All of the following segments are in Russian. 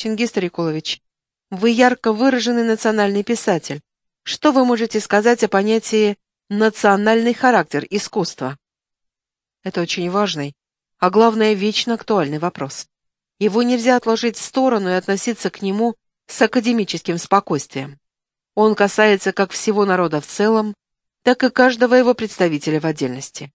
Чингис Тарикулович, вы ярко выраженный национальный писатель. Что вы можете сказать о понятии «национальный характер искусства»? Это очень важный, а главное, вечно актуальный вопрос. Его нельзя отложить в сторону и относиться к нему с академическим спокойствием. Он касается как всего народа в целом, так и каждого его представителя в отдельности.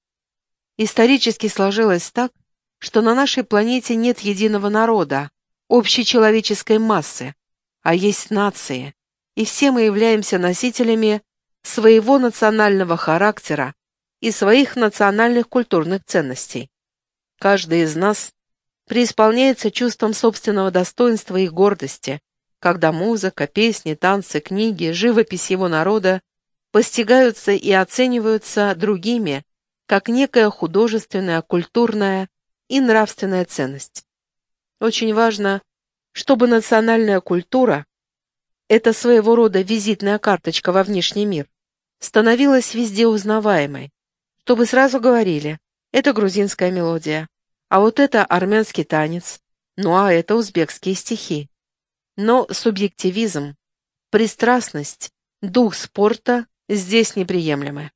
Исторически сложилось так, что на нашей планете нет единого народа, общей человеческой массы, а есть нации, и все мы являемся носителями своего национального характера и своих национальных культурных ценностей. Каждый из нас преисполняется чувством собственного достоинства и гордости, когда музыка, песни, танцы, книги, живопись его народа постигаются и оцениваются другими, как некая художественная, культурная и нравственная ценность. Очень важно чтобы национальная культура, это своего рода визитная карточка во внешний мир, становилась везде узнаваемой, чтобы сразу говорили, это грузинская мелодия, а вот это армянский танец, ну а это узбекские стихи. Но субъективизм, пристрастность, дух спорта здесь неприемлемы.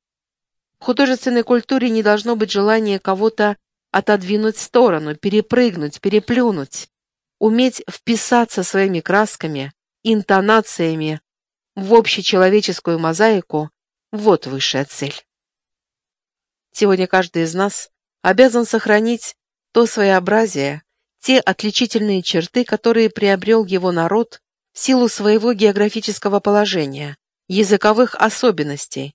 В художественной культуре не должно быть желания кого-то отодвинуть в сторону, перепрыгнуть, переплюнуть уметь вписаться своими красками, интонациями в общечеловеческую мозаику – вот высшая цель. Сегодня каждый из нас обязан сохранить то своеобразие, те отличительные черты, которые приобрел его народ в силу своего географического положения, языковых особенностей,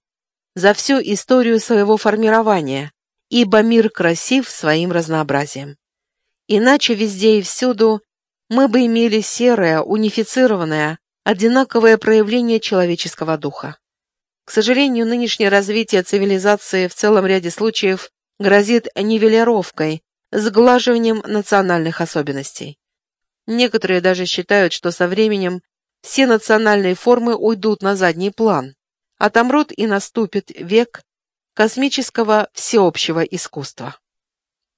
за всю историю своего формирования, ибо мир красив своим разнообразием. Иначе везде и всюду мы бы имели серое, унифицированное, одинаковое проявление человеческого духа. К сожалению, нынешнее развитие цивилизации в целом ряде случаев грозит нивелировкой, сглаживанием национальных особенностей. Некоторые даже считают, что со временем все национальные формы уйдут на задний план, отомрут и наступит век космического всеобщего искусства.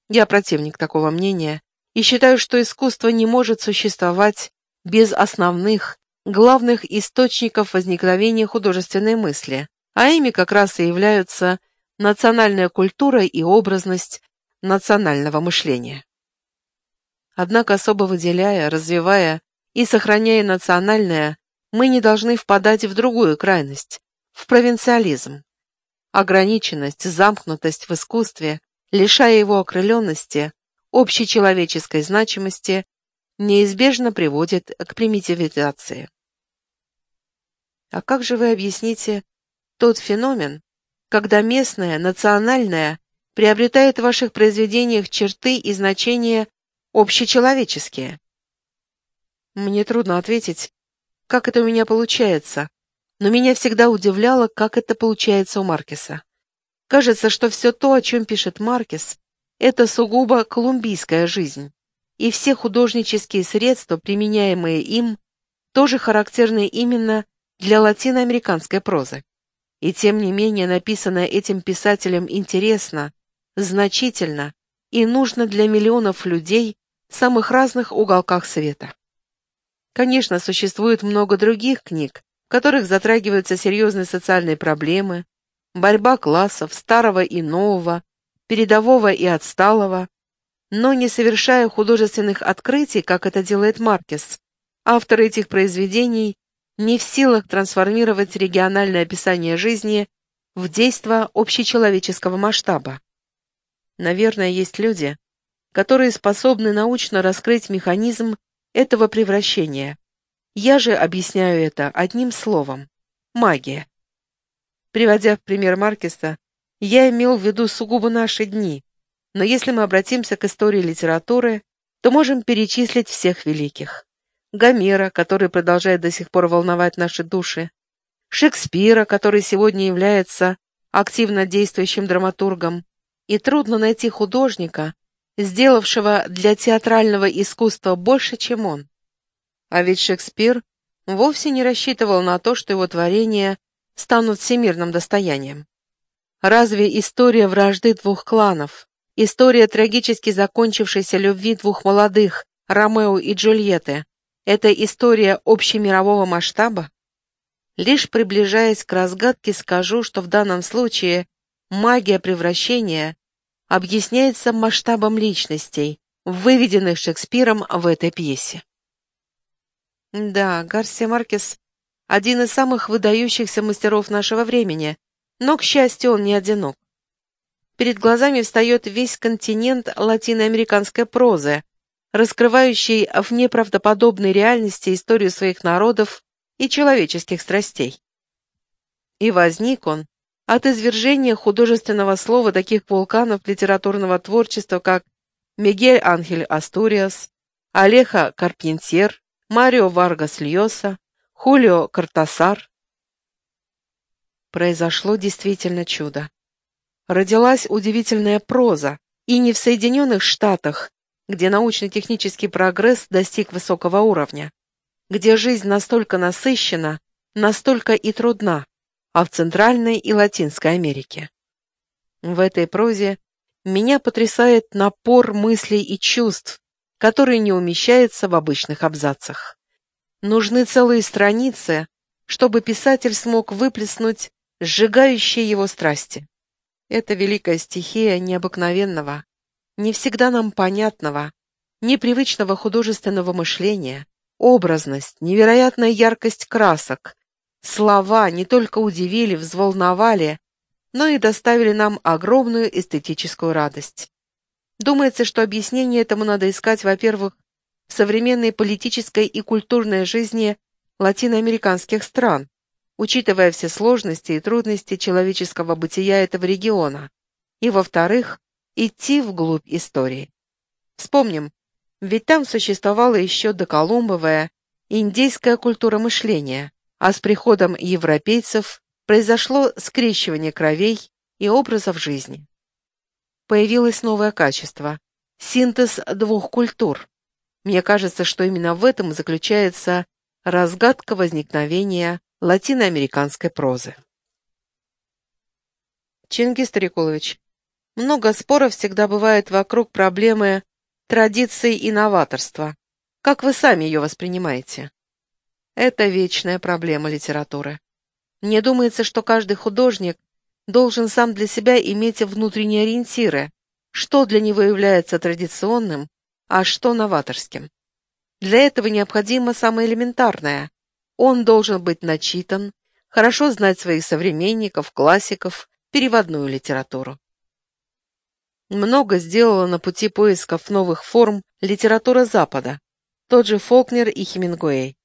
Я противник такого мнения и считаю, что искусство не может существовать без основных, главных источников возникновения художественной мысли, а ими как раз и являются национальная культура и образность национального мышления. Однако особо выделяя, развивая и сохраняя национальное, мы не должны впадать в другую крайность, в провинциализм. Ограниченность, замкнутость в искусстве, лишая его окрыленности, общечеловеческой значимости неизбежно приводит к примитивизации. А как же вы объясните тот феномен, когда местное, национальное приобретает в ваших произведениях черты и значения общечеловеческие? Мне трудно ответить, как это у меня получается, но меня всегда удивляло, как это получается у Маркеса. Кажется, что все то, о чем пишет Маркес, это сугубо колумбийская жизнь, и все художнические средства, применяемые им, тоже характерны именно для латиноамериканской прозы. И тем не менее написанное этим писателем интересно, значительно и нужно для миллионов людей в самых разных уголках света. Конечно, существует много других книг, в которых затрагиваются серьезные социальные проблемы, борьба классов, старого и нового, передового и отсталого, но не совершая художественных открытий, как это делает Маркес. Авторы этих произведений не в силах трансформировать региональное описание жизни в действо общечеловеческого масштаба. Наверное, есть люди, которые способны научно раскрыть механизм этого превращения. Я же объясняю это одним словом – магия. Приводя в пример Маркеса, я имел в виду сугубо наши дни, но если мы обратимся к истории литературы, то можем перечислить всех великих. Гомера, который продолжает до сих пор волновать наши души, Шекспира, который сегодня является активно действующим драматургом, и трудно найти художника, сделавшего для театрального искусства больше, чем он. А ведь Шекспир вовсе не рассчитывал на то, что его творения станут всемирным достоянием. Разве история вражды двух кланов, история трагически закончившейся любви двух молодых, Ромео и Джульетты, Это история общемирового масштаба? Лишь приближаясь к разгадке, скажу, что в данном случае магия превращения объясняется масштабом личностей, выведенных Шекспиром в этой пьесе. Да, Гарсия Маркес – один из самых выдающихся мастеров нашего времени, но, к счастью, он не одинок. Перед глазами встает весь континент латиноамериканской прозы, раскрывающий в неправдоподобной реальности историю своих народов и человеческих страстей. И возник он от извержения художественного слова таких вулканов литературного творчества, как Мигель Анхель Астуриас, Алеха Карпентьер, Марио Варгас Льоса, Хулио Картасар. Произошло действительно чудо. Родилась удивительная проза, и не в Соединенных Штатах, где научно-технический прогресс достиг высокого уровня, где жизнь настолько насыщена, настолько и трудна, а в Центральной и Латинской Америке. В этой прозе меня потрясает напор мыслей и чувств, который не умещается в обычных абзацах. Нужны целые страницы, чтобы писатель смог выплеснуть сжигающие его страсти. Это великая стихия необыкновенного, не всегда нам понятного, непривычного художественного мышления, образность, невероятная яркость красок, слова не только удивили, взволновали, но и доставили нам огромную эстетическую радость. Думается, что объяснение этому надо искать, во-первых, в современной политической и культурной жизни латиноамериканских стран, учитывая все сложности и трудности человеческого бытия этого региона, и, во-вторых, идти вглубь истории. Вспомним, ведь там существовала еще доколумбовая индейская культура мышления, а с приходом европейцев произошло скрещивание кровей и образов жизни. Появилось новое качество – синтез двух культур. Мне кажется, что именно в этом заключается разгадка возникновения латиноамериканской прозы. Чингис Старикулович, много споров всегда бывает вокруг проблемы традиции и новаторства. Как вы сами ее воспринимаете? Это вечная проблема литературы. Мне думается, что каждый художник должен сам для себя иметь внутренние ориентиры, что для него является традиционным, а что новаторским. Для этого необходимо самое элементарное. Он должен быть начитан, хорошо знать своих современников, классиков, переводную литературу. Много сделала на пути поисков новых форм литература Запада, тот же Фолкнер и Хемингуэй.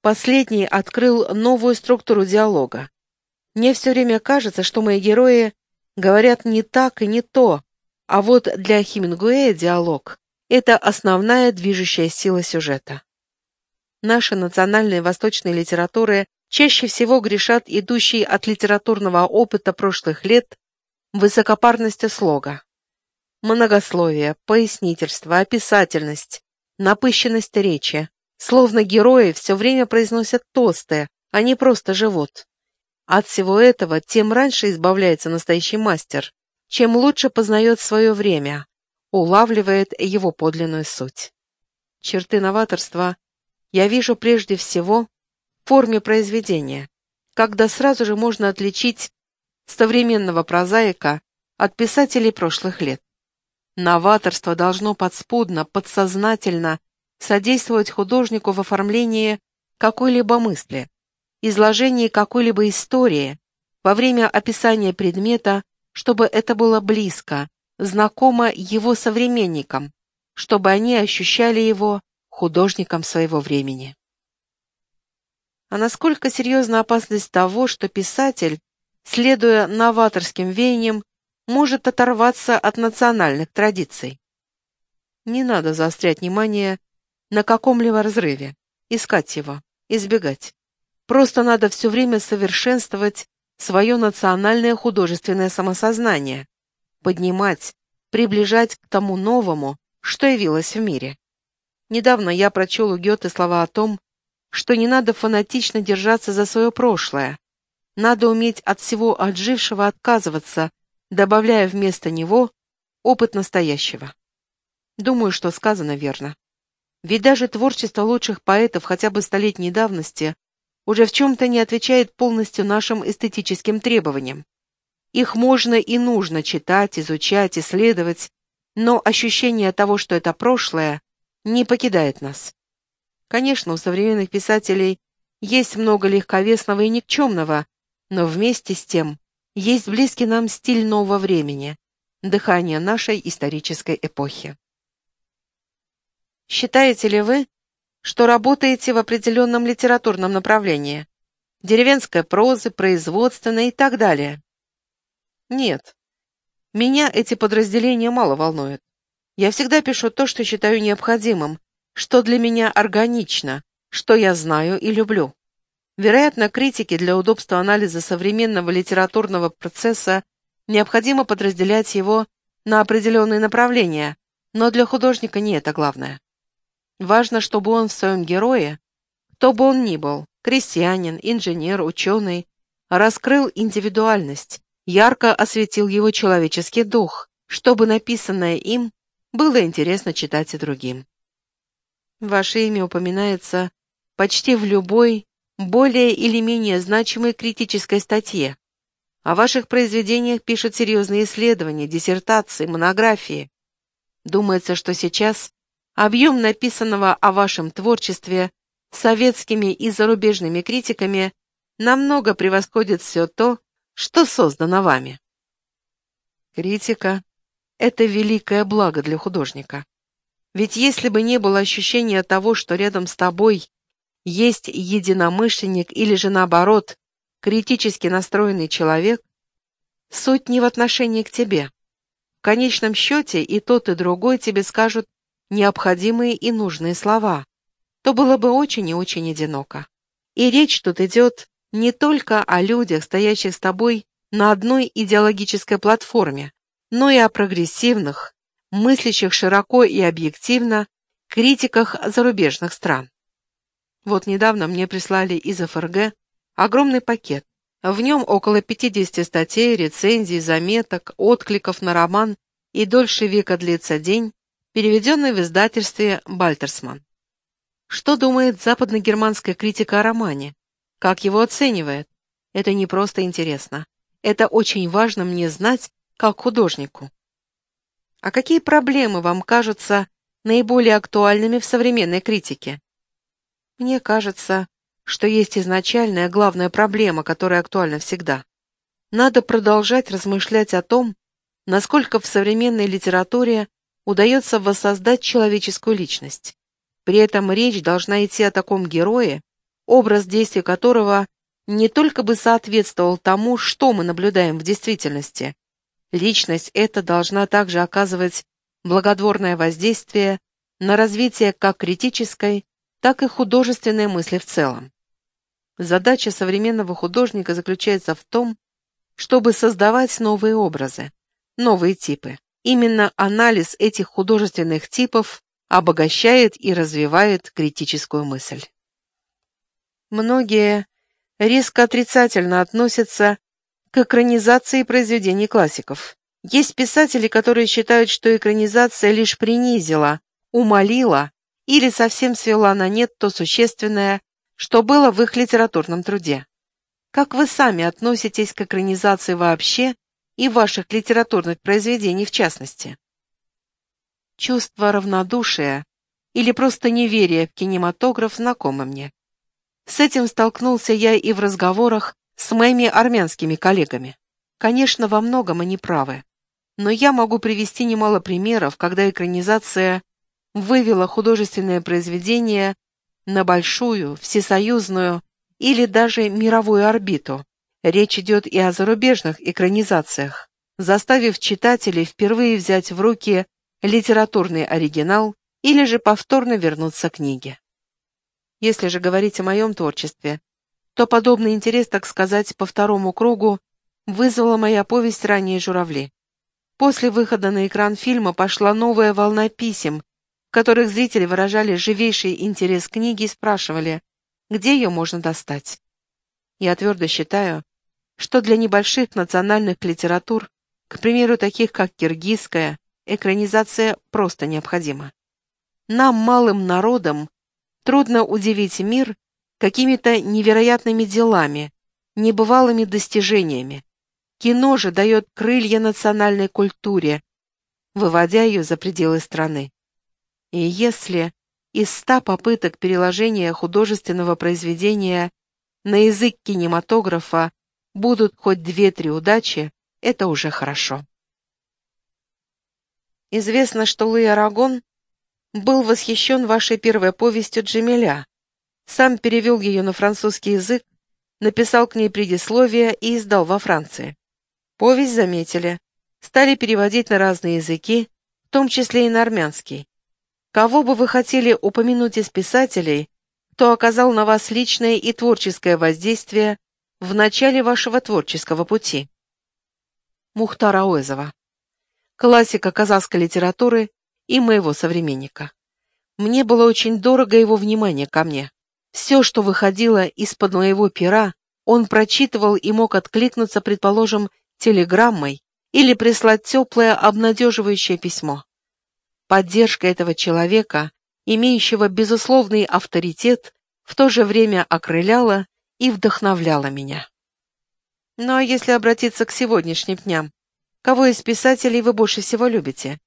Последний открыл новую структуру диалога. Мне все время кажется, что мои герои говорят не так и не то, а вот для Хемингуэя диалог – это основная движущая сила сюжета. Наши национальные восточные литературы чаще всего грешат идущей от литературного опыта прошлых лет высокопарностью слога. Многословие, пояснительство, описательность, напыщенность речи. Словно герои все время произносят тосты, они просто живут. От всего этого тем раньше избавляется настоящий мастер, чем лучше познает свое время, улавливает его подлинную суть. Черты новаторства я вижу прежде всего в форме произведения, когда сразу же можно отличить современного прозаика от писателей прошлых лет. Новаторство должно подспудно, подсознательно содействовать художнику в оформлении какой-либо мысли, изложении какой-либо истории, во время описания предмета, чтобы это было близко, знакомо его современникам, чтобы они ощущали его художником своего времени. А насколько серьезна опасность того, что писатель, следуя новаторским веяниям, может оторваться от национальных традиций. Не надо заострять внимание на каком-либо разрыве, искать его, избегать. Просто надо все время совершенствовать свое национальное художественное самосознание, поднимать, приближать к тому новому, что явилось в мире. Недавно я прочел у Гёте слова о том, что не надо фанатично держаться за свое прошлое, надо уметь от всего отжившего отказываться добавляя вместо него опыт настоящего. Думаю, что сказано верно. Ведь даже творчество лучших поэтов хотя бы столетней давности уже в чем-то не отвечает полностью нашим эстетическим требованиям. Их можно и нужно читать, изучать, исследовать, но ощущение того, что это прошлое, не покидает нас. Конечно, у современных писателей есть много легковесного и никчемного, но вместе с тем есть близкий нам стиль нового времени, дыхание нашей исторической эпохи. Считаете ли вы, что работаете в определенном литературном направлении? Деревенская проза, производственная и так далее? Нет. Меня эти подразделения мало волнуют. Я всегда пишу то, что считаю необходимым, что для меня органично, что я знаю и люблю. Вероятно, критике для удобства анализа современного литературного процесса необходимо подразделять его на определенные направления, но для художника не это главное. Важно, чтобы он в своем герое, кто бы он ни был, крестьянин, инженер, ученый, раскрыл индивидуальность, ярко осветил его человеческий дух, чтобы написанное им было интересно читать и другим. Ваше имя упоминается почти в любой, более или менее значимой критической статье. О ваших произведениях пишут серьезные исследования, диссертации, монографии. Думается, что сейчас объем написанного о вашем творчестве советскими и зарубежными критиками намного превосходит все то, что создано вами. Критика — это великое благо для художника. Ведь если бы не было ощущения того, что рядом с тобой есть единомышленник или же наоборот, критически настроенный человек, суть не в отношении к тебе. В конечном счете и тот, и другой тебе скажут необходимые и нужные слова, то было бы очень и очень одиноко. И речь тут идет не только о людях, стоящих с тобой на одной идеологической платформе, но и о прогрессивных, мыслящих широко и объективно, критиках зарубежных стран. Вот недавно мне прислали из ФРГ огромный пакет. В нем около 50 статей, рецензий, заметок, откликов на роман «И дольше века длится день», переведенный в издательстве «Бальтерсман». Что думает западно-германская критика о романе? Как его оценивает? Это не просто интересно. Это очень важно мне знать, как художнику. А какие проблемы вам кажутся наиболее актуальными в современной критике? Мне кажется, что есть изначальная главная проблема, которая актуальна всегда. Надо продолжать размышлять о том, насколько в современной литературе удается воссоздать человеческую личность. При этом речь должна идти о таком герое, образ действия которого не только бы соответствовал тому, что мы наблюдаем в действительности, Личность эта должна также оказывать благотворное воздействие на развитие как критической, так и художественной мысли в целом. Задача современного художника заключается в том, чтобы создавать новые образы, новые типы. Именно анализ этих художественных типов обогащает и развивает критическую мысль. Многие резко отрицательно относятся к экранизации произведений классиков. Есть писатели, которые считают, что экранизация лишь принизила, умолила или совсем свела на нет то существенное, что было в их литературном труде. Как вы сами относитесь к экранизации вообще и ваших литературных произведений в частности? Чувство равнодушия или просто неверие в кинематограф знакомы мне. С этим столкнулся я и в разговорах с моими армянскими коллегами. Конечно, во многом они правы. Но я могу привести немало примеров, когда экранизация вывела художественное произведение на большую, всесоюзную или даже мировую орбиту. Речь идет и о зарубежных экранизациях, заставив читателей впервые взять в руки литературный оригинал или же повторно вернуться к книге. Если же говорить о моем творчестве, то подобный интерес, так сказать, по второму кругу вызвала моя повесть «Ранние журавли». После выхода на экран фильма пошла новая волна писем, в которых зрители выражали живейший интерес к книге и спрашивали, где ее можно достать. Я твердо считаю, что для небольших национальных литератур, к примеру, таких как киргизская, экранизация просто необходима. Нам, малым народам, трудно удивить мир какими-то невероятными делами, небывалыми достижениями. Кино же дает крылья национальной культуре, выводя ее за пределы страны. И если из ста попыток переложения художественного произведения на язык кинематографа будут хоть две-три удачи, это уже хорошо. Известно, что Луи Арагон был восхищен вашей первой повестью «Джемиля». Сам перевел ее на французский язык, написал к ней предисловие и издал во Франции. Повесть заметили, стали переводить на разные языки, в том числе и на армянский. Кого бы вы хотели упомянуть из писателей, кто оказал на вас личное и творческое воздействие в начале вашего творческого пути? Мухтара Оэзова. Классика казахской литературы и моего современника. Мне было очень дорого его внимание ко мне. Все, что выходило из-под моего пера, он прочитывал и мог откликнуться, предположим, телеграммой или прислать теплое обнадеживающее письмо. Поддержка этого человека, имеющего безусловный авторитет, в то же время окрыляла и вдохновляла меня. Ну а если обратиться к сегодняшним дням, кого из писателей вы больше всего любите?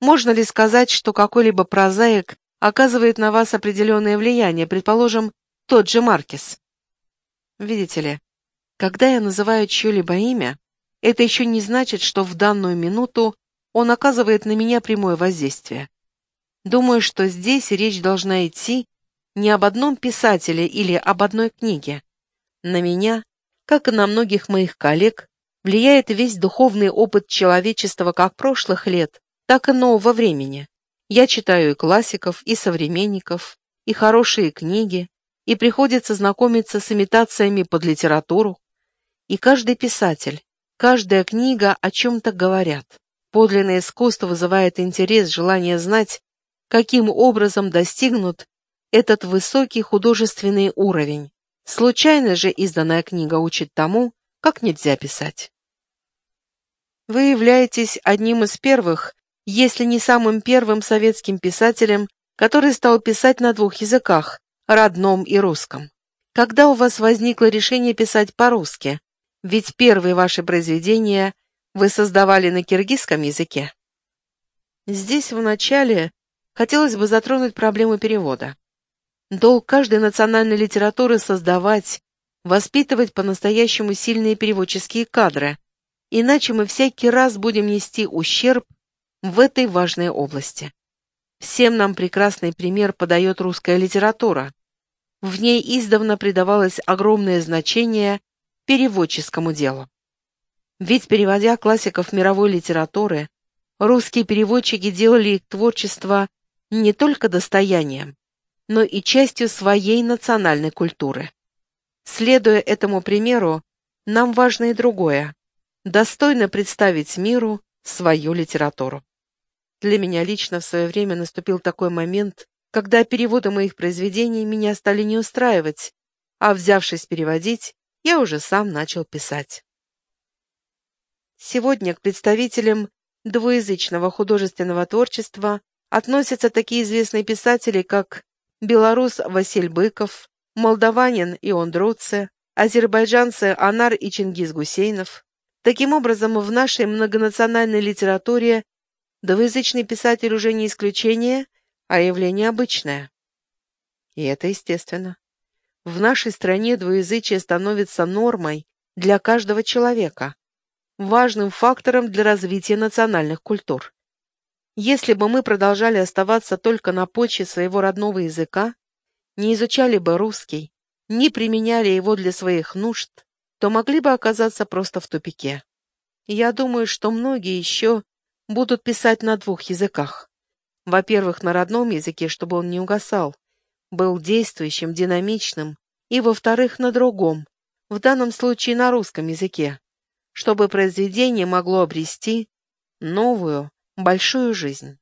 Можно ли сказать, что какой-либо прозаик оказывает на вас определенное влияние, предположим, тот же Маркес? Видите ли, когда я называю чье-либо имя, это еще не значит, что в данную минуту он оказывает на меня прямое воздействие. Думаю, что здесь речь должна идти не об одном писателе или об одной книге. На меня, как и на многих моих коллег, влияет весь духовный опыт человечества как прошлых лет, так и нового времени. Я читаю и классиков, и современников, и хорошие книги, и приходится знакомиться с имитациями под литературу. И каждый писатель, каждая книга о чем-то говорят. Подлинное искусство вызывает интерес, желание знать, каким образом достигнут этот высокий художественный уровень. Случайно же изданная книга учит тому, как нельзя писать. Вы являетесь одним из первых, если не самым первым советским писателем, который стал писать на двух языках, родном и русском. Когда у вас возникло решение писать по-русски? Ведь первые ваши произведения вы создавали на киргизском языке? Здесь вначале хотелось бы затронуть проблему перевода. Долг каждой национальной литературы создавать, воспитывать по-настоящему сильные переводческие кадры, иначе мы всякий раз будем нести ущерб в этой важной области. Всем нам прекрасный пример подает русская литература. В ней издавна придавалось огромное значение переводческому делу. Ведь, переводя классиков мировой литературы, русские переводчики делали их творчество не только достоянием, но и частью своей национальной культуры. Следуя этому примеру, нам важно и другое – достойно представить миру свою литературу. Для меня лично в свое время наступил такой момент, когда переводы моих произведений меня стали не устраивать, а взявшись переводить, я уже сам начал писать. Сегодня к представителям двуязычного художественного творчества относятся такие известные писатели, как белорус Василь Быков, молдаванин Ион Дроце, азербайджанцы Анар и Чингиз Гусейнов. Таким образом, в нашей многонациональной литературе двуязычный писатель уже не исключение, а явление обычное. И это естественно. В нашей стране двуязычие становится нормой для каждого человека важным фактором для развития национальных культур. Если бы мы продолжали оставаться только на почве своего родного языка, не изучали бы русский, не применяли его для своих нужд, то могли бы оказаться просто в тупике. Я думаю, что многие еще будут писать на двух языках. Во-первых, на родном языке, чтобы он не угасал, был действующим, динамичным, и, во-вторых, на другом, в данном случае на русском языке, чтобы произведение могло обрести новую, большую жизнь.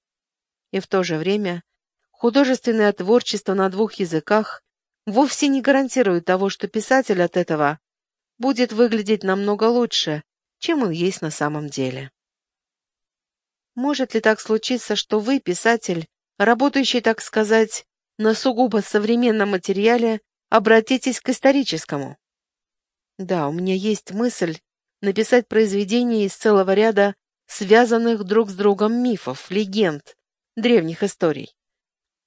И в то же время художественное творчество на двух языках вовсе не гарантирует того, что писатель от этого будет выглядеть намного лучше, чем он есть на самом деле. Может ли так случиться, что вы, писатель, работающий, так сказать, на сугубо современном материале, обратитесь к историческому. Да, у меня есть мысль написать произведение из целого ряда связанных друг с другом мифов, легенд, древних историй.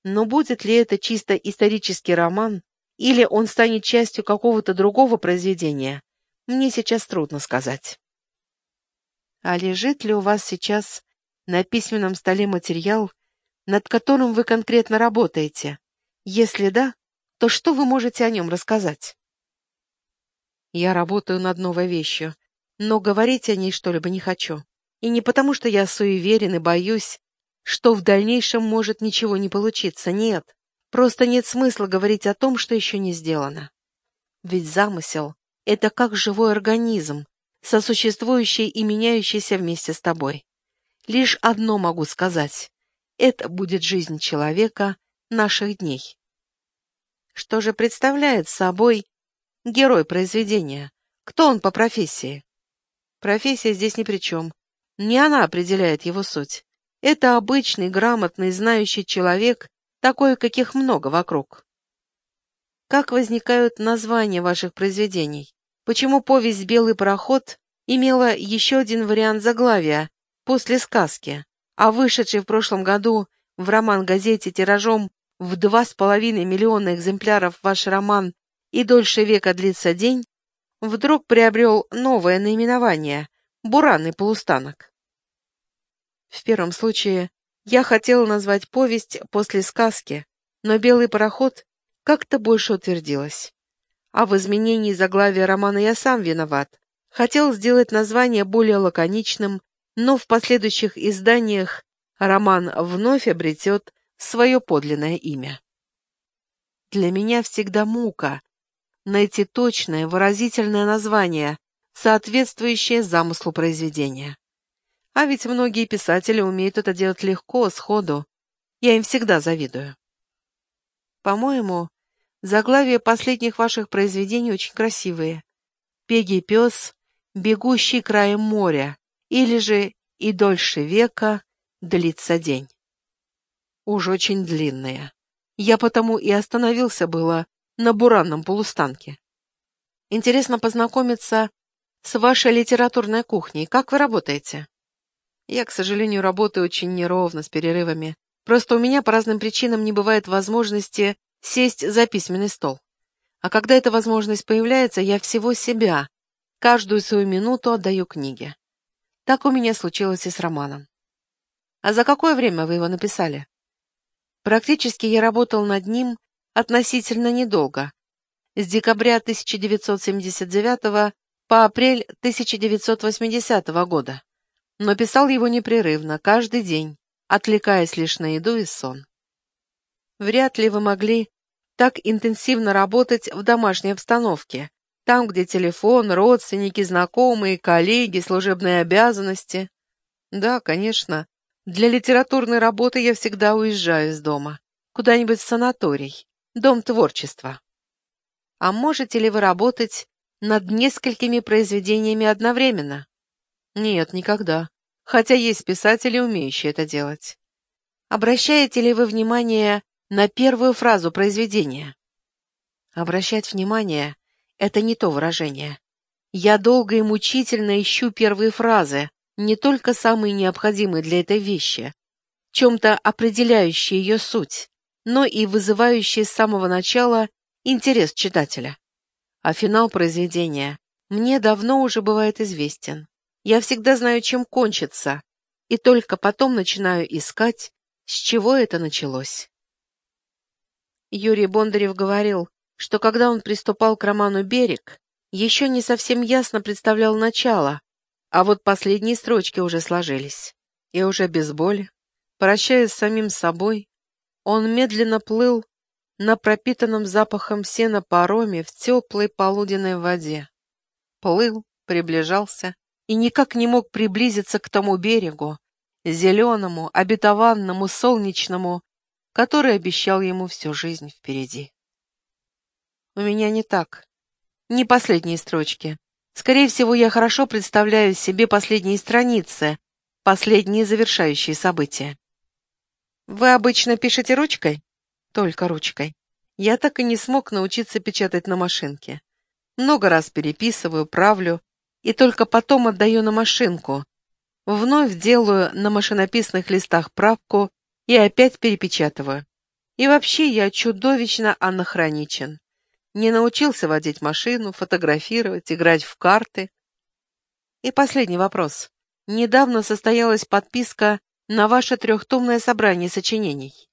Но будет ли это чисто исторический роман, или он станет частью какого-то другого произведения, мне сейчас трудно сказать. А лежит ли у вас сейчас на письменном столе материал, над которым вы конкретно работаете? Если да, то что вы можете о нем рассказать? Я работаю над новой вещью, но говорить о ней что-либо не хочу. И не потому, что я суеверен и боюсь, что в дальнейшем может ничего не получиться, нет. Просто нет смысла говорить о том, что еще не сделано. Ведь замысел — это как живой организм, сосуществующий и меняющийся вместе с тобой. Лишь одно могу сказать — это будет жизнь человека наших дней. Что же представляет собой герой произведения? Кто он по профессии? Профессия здесь ни при чем. Не она определяет его суть. Это обычный, грамотный, знающий человек, такой, каких много вокруг. Как возникают названия ваших произведений? Почему повесть «Белый пароход» имела еще один вариант заглавия после сказки, а вышедший в прошлом году в роман-газете тиражом в два с половиной миллиона экземпляров ваш роман «И дольше века длится день» вдруг приобрел новое наименование «Буранный полустанок». В первом случае я хотела назвать повесть после сказки, но «Белый пароход» как-то больше утвердилась. А в изменении заглавия романа я сам виноват. Хотел сделать название более лаконичным, но в последующих изданиях роман вновь обретет свое подлинное имя. Для меня всегда мука найти точное, выразительное название, соответствующее замыслу произведения. А ведь многие писатели умеют это делать легко, сходу. Я им всегда завидую. По-моему, заглавия последних ваших произведений очень красивые. «Пеги пес», «Бегущий краем моря» или же «И дольше века длится день» уж очень длинные. Я потому и остановился было на буранном полустанке. Интересно познакомиться с вашей литературной кухней. Как вы работаете? Я, к сожалению, работаю очень неровно, с перерывами. Просто у меня по разным причинам не бывает возможности сесть за письменный стол. А когда эта возможность появляется, я всего себя, каждую свою минуту отдаю книге. Так у меня случилось и с романом. А за какое время вы его написали? Практически я работал над ним относительно недолго, с декабря 1979 по апрель 1980 года, но писал его непрерывно, каждый день, отвлекаясь лишь на еду и сон. Вряд ли вы могли так интенсивно работать в домашней обстановке, там, где телефон, родственники, знакомые, коллеги, служебные обязанности. Да, конечно, для литературной работы я всегда уезжаю из дома. Куда-нибудь в санаторий. Дом творчества. А можете ли вы работать над несколькими произведениями одновременно? Нет, никогда. Хотя есть писатели, умеющие это делать. Обращаете ли вы внимание на первую фразу произведения? Обращать внимание — это не то выражение. Я долго и мучительно ищу первые фразы, не только самые необходимые для этой вещи, чем-то определяющие ее суть, но и вызывающие с самого начала интерес читателя. А финал произведения мне давно уже бывает известен. Я всегда знаю, чем кончится, и только потом начинаю искать, с чего это началось. Юрий Бондарев говорил, что когда он приступал к роману «Берег», еще не совсем ясно представлял начало, а вот последние строчки уже сложились. И уже без боли, прощаясь с самим собой, он медленно плыл на пропитанном запахом сена пароме в теплой полуденной воде. Плыл, приближался и никак не мог приблизиться к тому берегу, зеленому, обетованному, солнечному, который обещал ему всю жизнь впереди. У меня не так. Не последние строчки. Скорее всего, я хорошо представляю себе последние страницы, последние завершающие события. Вы обычно пишете ручкой? Только ручкой. Я так и не смог научиться печатать на машинке. Много раз переписываю, правлю и только потом отдаю на машинку. Вновь делаю на машинописных листах правку и опять перепечатываю. И вообще я чудовищно анахроничен. Не научился водить машину, фотографировать, играть в карты. И последний вопрос. Недавно состоялась подписка на ваше трехтомное собрание сочинений.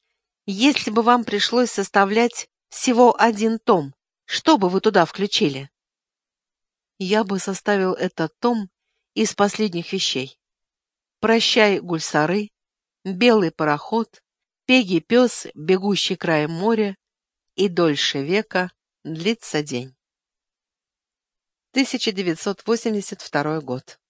Если бы вам пришлось составлять всего один том, что бы вы туда включили? Я бы составил этот том из последних вещей. «Прощай, гульсары», «Белый пароход», «Пеги пес, бегущий краем моря» и «Дольше века длится день». 1982 год.